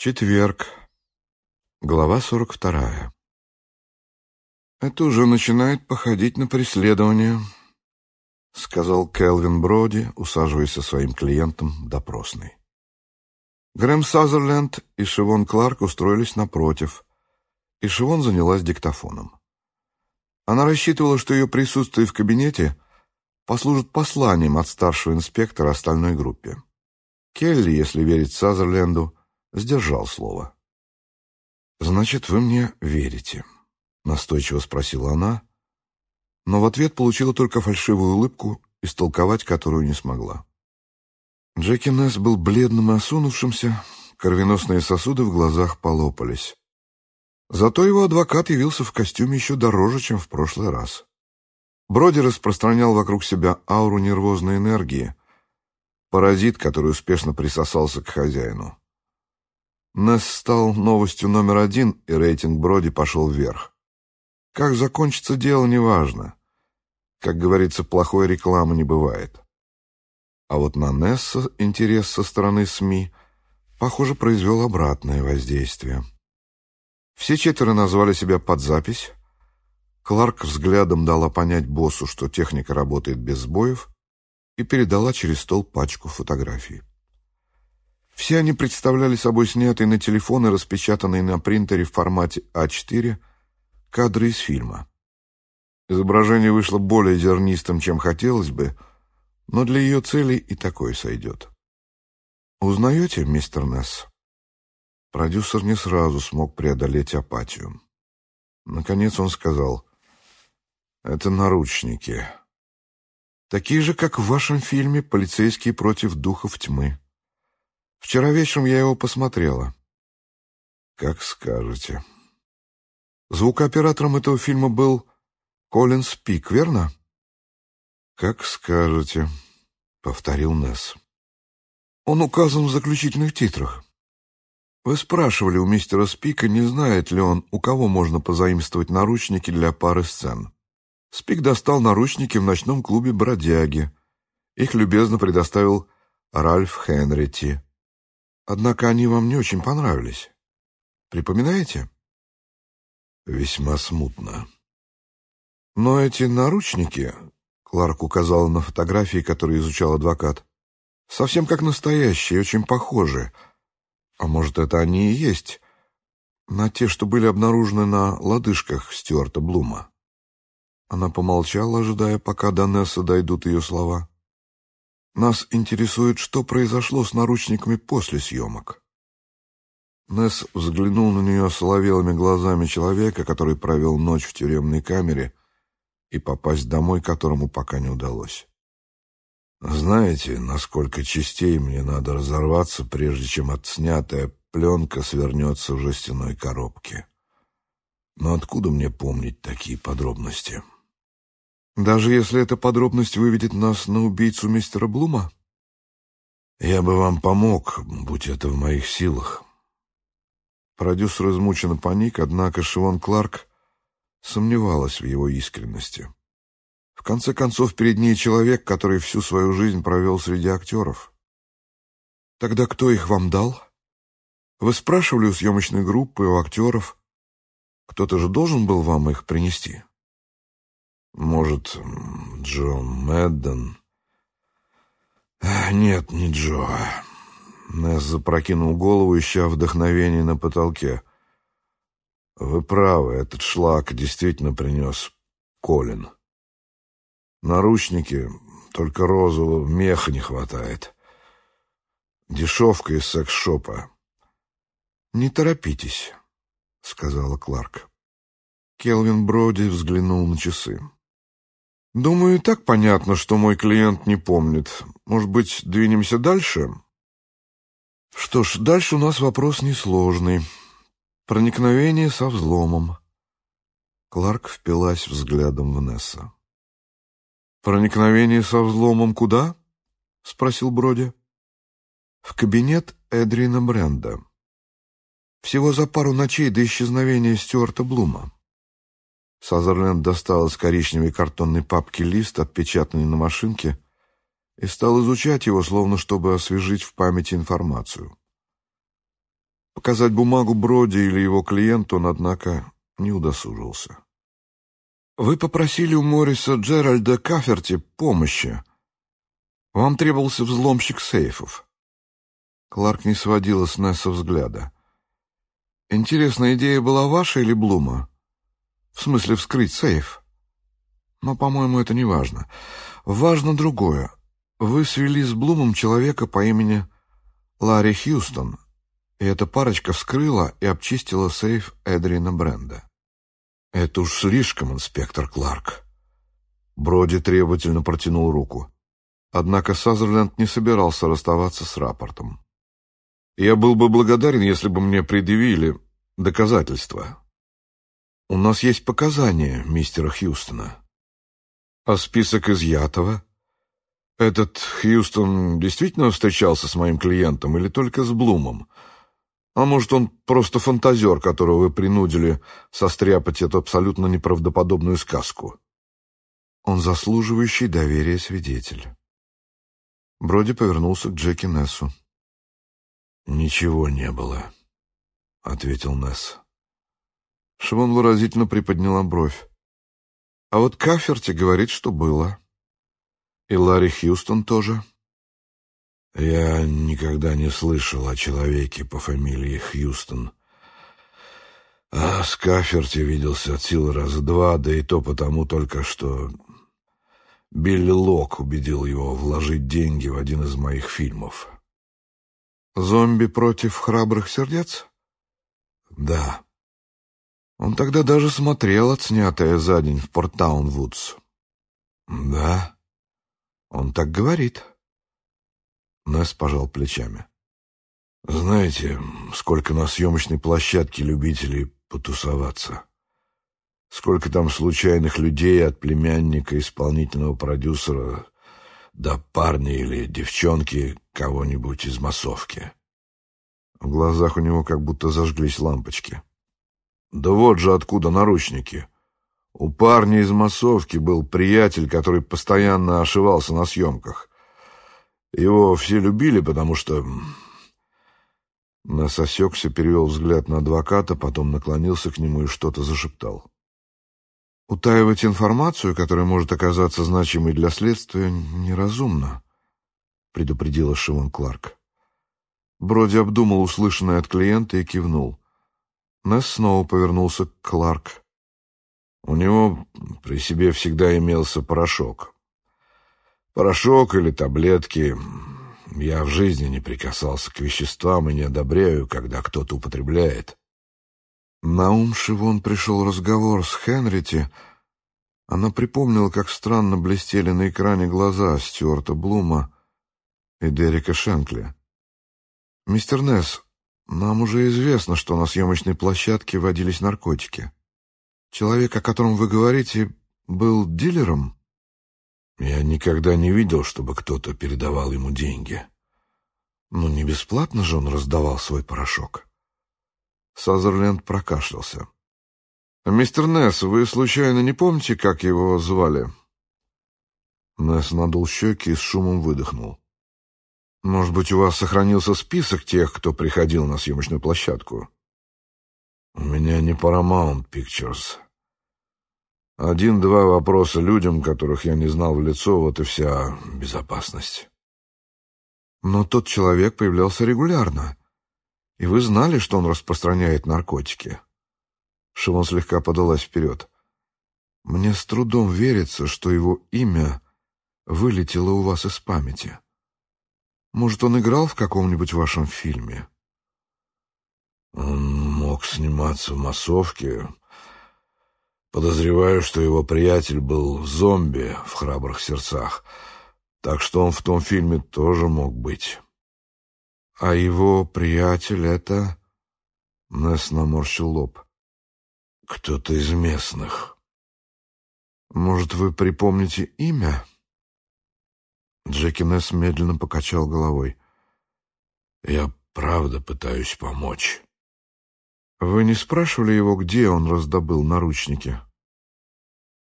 Четверг. Глава 42. «Это уже начинает походить на преследование», — сказал Келвин Броди, усаживаясь со своим клиентом допросной. Грэм Сазерленд и Шивон Кларк устроились напротив, и Шивон занялась диктофоном. Она рассчитывала, что ее присутствие в кабинете послужит посланием от старшего инспектора остальной группе. Келли, если верить Сазерленду, сдержал слово. «Значит, вы мне верите?» — настойчиво спросила она, но в ответ получила только фальшивую улыбку, истолковать которую не смогла. Джеки Несс был бледным и осунувшимся, кровеносные сосуды в глазах полопались. Зато его адвокат явился в костюме еще дороже, чем в прошлый раз. Броди распространял вокруг себя ауру нервозной энергии, паразит, который успешно присосался к хозяину. Несс стал новостью номер один, и рейтинг Броди пошел вверх. Как закончится дело, неважно. Как говорится, плохой рекламы не бывает. А вот на Несса интерес со стороны СМИ, похоже, произвел обратное воздействие. Все четверо назвали себя под запись. Кларк взглядом дала понять боссу, что техника работает без сбоев, и передала через стол пачку фотографий. Все они представляли собой снятые на телефон и распечатанные на принтере в формате А4 кадры из фильма. Изображение вышло более зернистым, чем хотелось бы, но для ее целей и такое сойдет. «Узнаете, мистер Несс?» Продюсер не сразу смог преодолеть апатию. Наконец он сказал, «Это наручники. Такие же, как в вашем фильме «Полицейские против духов тьмы». Вчера вечером я его посмотрела. Как скажете. Звукооператором этого фильма был Колин Спик, верно? Как скажете, повторил Несс. Он указан в заключительных титрах. Вы спрашивали у мистера Спика, не знает ли он, у кого можно позаимствовать наручники для пары сцен. Спик достал наручники в ночном клубе «Бродяги». Их любезно предоставил Ральф Хенрити. Однако они вам не очень понравились. Припоминаете? Весьма смутно. Но эти наручники, Кларк указал на фотографии, которые изучал адвокат, совсем как настоящие, очень похожи. А может, это они и есть, на те, что были обнаружены на лодыжках Стюарта Блума. Она помолчала, ожидая, пока до Несса дойдут ее слова. Нас интересует, что произошло с наручниками после съемок. Несс взглянул на нее соловелыми глазами человека, который провел ночь в тюремной камере и попасть домой которому пока не удалось. Знаете, насколько частей мне надо разорваться, прежде чем отснятая пленка свернется в жестяной коробке? Но откуда мне помнить такие подробности?» Даже если эта подробность выведет нас на убийцу мистера Блума? Я бы вам помог, будь это в моих силах. Продюсер измученно паник, однако Шивон Кларк сомневалась в его искренности. В конце концов, перед ней человек, который всю свою жизнь провел среди актеров. Тогда кто их вам дал? Вы спрашивали у съемочной группы, у актеров. Кто-то же должен был вам их принести. Может, Джо Мэдден? Нет, не Джо. Несс запрокинул голову, ища вдохновение на потолке. Вы правы, этот шлак действительно принес Колин. Наручники, только розового меха не хватает. Дешевка из секс-шопа. «Не торопитесь», — сказала Кларк. Келвин Броди взглянул на часы. Думаю, и так понятно, что мой клиент не помнит. Может быть, двинемся дальше? Что ж, дальше у нас вопрос несложный. Проникновение со взломом. Кларк впилась взглядом в Несса. «Проникновение со взломом куда?» — спросил Броди. «В кабинет Эдрина Бренда. Всего за пару ночей до исчезновения Стюарта Блума. Сазерленд достал из коричневой картонной папки лист, отпечатанный на машинке, и стал изучать его, словно чтобы освежить в памяти информацию. Показать бумагу Броди или его клиенту он, однако, не удосужился. «Вы попросили у Морриса Джеральда Каферти помощи. Вам требовался взломщик сейфов». Кларк не сводила с Несса взгляда. «Интересная идея была ваша или Блума? В смысле вскрыть сейф? Но, по-моему, это не важно. Важно другое. Вы свели с Блумом человека по имени Ларри Хьюстон, и эта парочка вскрыла и обчистила сейф Эдрина Бренда. «Это уж слишком, инспектор Кларк». Броди требовательно протянул руку. Однако Сазерленд не собирался расставаться с рапортом. «Я был бы благодарен, если бы мне предъявили доказательства». «У нас есть показания мистера Хьюстона». «А список изъятого?» «Этот Хьюстон действительно встречался с моим клиентом или только с Блумом?» А может, он просто фантазер, которого вы принудили состряпать эту абсолютно неправдоподобную сказку? Он заслуживающий доверия свидетель. Броди повернулся к Джеки Нессу. «Ничего не было», — ответил Несс. Шивон выразительно приподняла бровь. «А вот Каферти говорит, что было. И Ларри Хьюстон тоже». Я никогда не слышал о человеке по фамилии Хьюстон. А с Каферти виделся от силы раза два, да и то потому только, что Билли Лок убедил его вложить деньги в один из моих фильмов. «Зомби против храбрых сердец?» «Да». Он тогда даже смотрел отснятое за день в Порттаун-Вудс. «Да». Он так говорит. Несс пожал плечами. «Знаете, сколько на съемочной площадке любителей потусоваться. Сколько там случайных людей от племянника исполнительного продюсера до парня или девчонки кого-нибудь из массовки». В глазах у него как будто зажглись лампочки. «Да вот же откуда наручники. У парня из массовки был приятель, который постоянно ошивался на съемках». Его все любили, потому что... Нас осекся, перевел взгляд на адвоката, потом наклонился к нему и что-то зашептал. «Утаивать информацию, которая может оказаться значимой для следствия, неразумно», — предупредила Шивон Кларк. Броди обдумал услышанное от клиента и кивнул. Несс снова повернулся к Кларк. У него при себе всегда имелся порошок. Порошок или таблетки. Я в жизни не прикасался к веществам и не одобряю, когда кто-то употребляет. На ум Шивон пришел разговор с Хенрити. Она припомнила, как странно блестели на экране глаза Стюарта Блума и Дерека Шенкли. «Мистер Несс, нам уже известно, что на съемочной площадке водились наркотики. Человек, о котором вы говорите, был дилером?» Я никогда не видел, чтобы кто-то передавал ему деньги. Ну, не бесплатно же он раздавал свой порошок. Сазерленд прокашлялся. «Мистер Несс, вы случайно не помните, как его звали?» Несс надул щеки и с шумом выдохнул. «Может быть, у вас сохранился список тех, кто приходил на съемочную площадку?» «У меня не Paramount Pictures», один-два вопроса людям, которых я не знал в лицо, вот и вся безопасность. Но тот человек появлялся регулярно, и вы знали, что он распространяет наркотики. Шивон слегка подалась вперед. Мне с трудом верится, что его имя вылетело у вас из памяти. Может, он играл в каком-нибудь вашем фильме? Он мог сниматься в массовке, Подозреваю, что его приятель был зомби в «Храбрых сердцах», так что он в том фильме тоже мог быть. А его приятель — это... Несс наморщил лоб. Кто-то из местных. Может, вы припомните имя? Джеки Несс медленно покачал головой. Я правда пытаюсь помочь. Вы не спрашивали его, где он раздобыл наручники?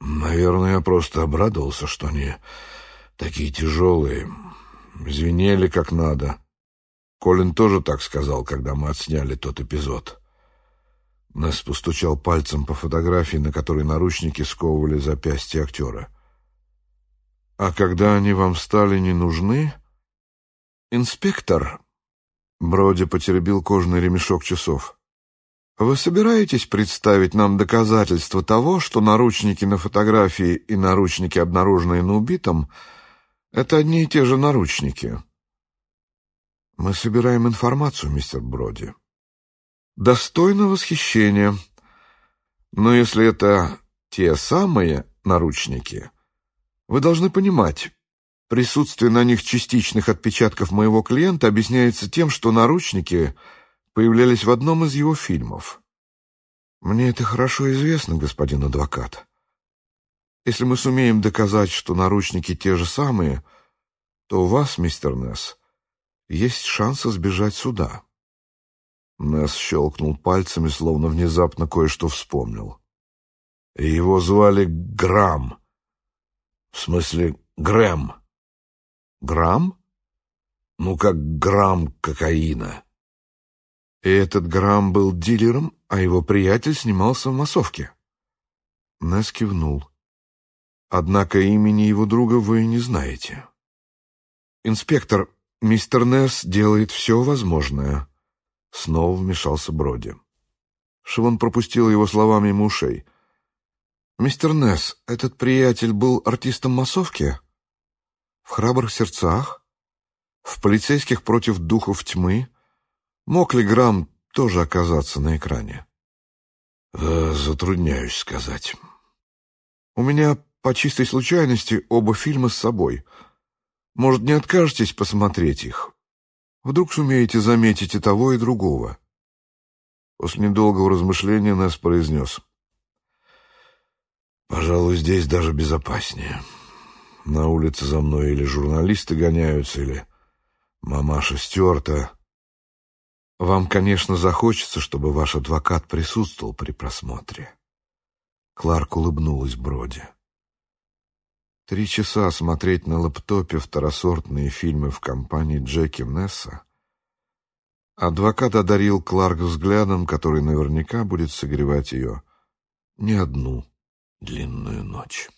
Наверное, я просто обрадовался, что они такие тяжелые, звенели как надо. Колин тоже так сказал, когда мы отсняли тот эпизод. Несс постучал пальцем по фотографии, на которой наручники сковывали запястья актера. «А когда они вам стали не нужны...» «Инспектор...» Броди потеребил кожаный ремешок часов. «Вы собираетесь представить нам доказательства того, что наручники на фотографии и наручники, обнаруженные на убитом, это одни и те же наручники?» «Мы собираем информацию, мистер Броди», достойно восхищения. Но если это те самые наручники, вы должны понимать, присутствие на них частичных отпечатков моего клиента объясняется тем, что наручники появлялись в одном из его фильмов. Мне это хорошо известно, господин адвокат. Если мы сумеем доказать, что наручники те же самые, то у вас, мистер Несс, есть шанс избежать суда. Несс щелкнул пальцами, словно внезапно кое-что вспомнил. Его звали Грамм. В смысле, Грэм. Грамм? Ну, как грамм кокаина. И этот Грамм был дилером, а его приятель снимался в массовке. Несс кивнул. Однако имени его друга вы не знаете. Инспектор, мистер Несс делает все возможное. Снова вмешался Броди. Шивон пропустил его слова мимо ушей. «Мистер Несс, этот приятель был артистом массовки? В храбрых сердцах? В полицейских против духов тьмы? Мог ли Грамм тоже оказаться на экране?» э, «Затрудняюсь сказать. У меня по чистой случайности оба фильма с собой. Может, не откажетесь посмотреть их? Вдруг сумеете заметить и того, и другого. После недолгого размышления Несс произнес. «Пожалуй, здесь даже безопаснее. На улице за мной или журналисты гоняются, или мамаша стерта. Вам, конечно, захочется, чтобы ваш адвокат присутствовал при просмотре». Кларк улыбнулась Броди. Три часа смотреть на лаптопе второсортные фильмы в компании Джеки Несса. Адвокат одарил Кларк взглядом, который наверняка будет согревать ее не одну длинную ночь.